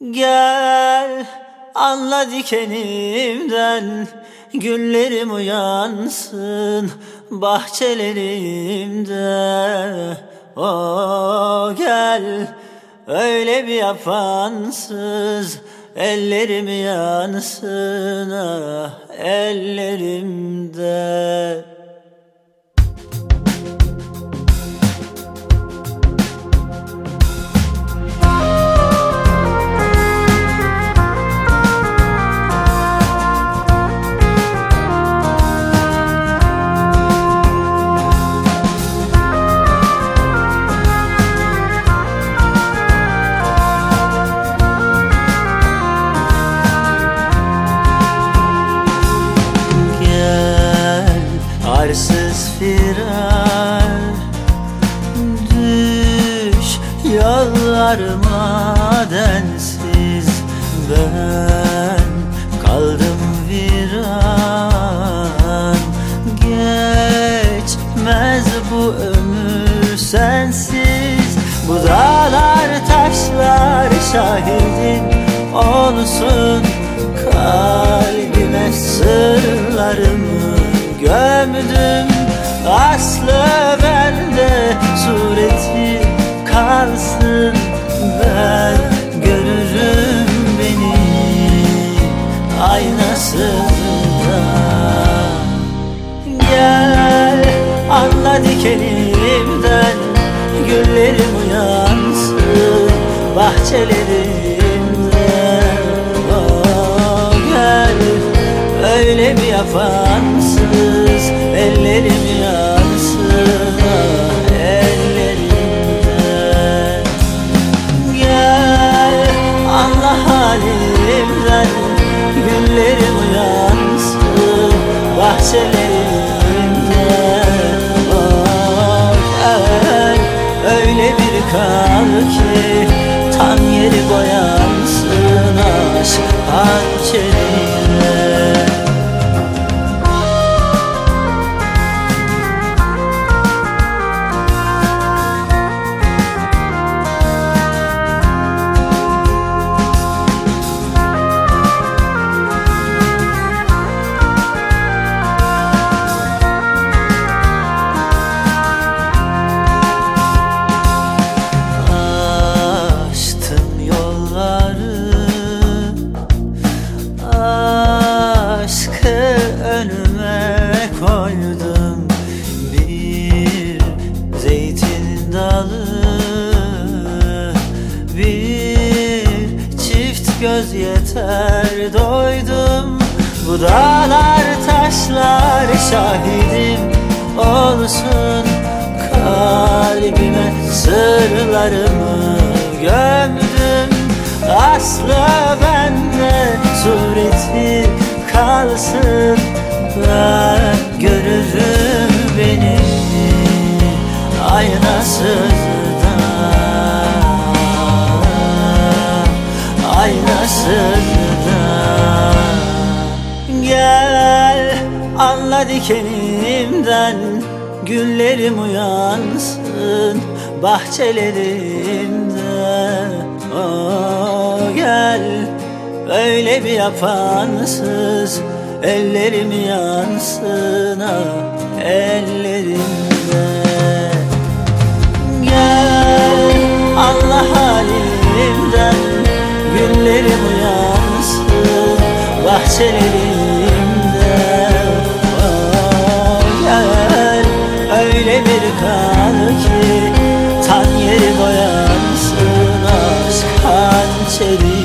Gel anla dikenimden Güllerim uyansın bahçelerimde. O gel öyle bir yapansız Ellerim yansın ah ellerimde yollarıma densiz Ben kaldım viran. Geçmez bu ömür sensiz. Bu dağlar taşlar şahidim olsun. Kalbime sırlarımı gömdüm. Aslı bende sureti kalsın Ben görürüm beni aynasında. Gel anla dikenimden Güllerim uyansın bahçelerimde Oh gel öyle bir yapansız bahçelerimde Oh gel öyle bir kal ki Tan yeri boyansın koydum Bir zeytin dalı Bir çift göz yeter doydum. Bu dağlar taşlar şahidim olsun Kalbime sırlarımı gömdüm. Aslı bende sureti kalsın Ben görürüm beni. Aynasızda Aynasızda Gel anla dikenimden. Güllerim uyansın bahçelerimde Oh gel öyle bir yapansız Ellerim yansın ah ellerimde. Gel Allah halimden Güllerim uyansın bahçelerimde Oh, Gel öyle bir kal ki Tan yeri boyansın aşk hançeri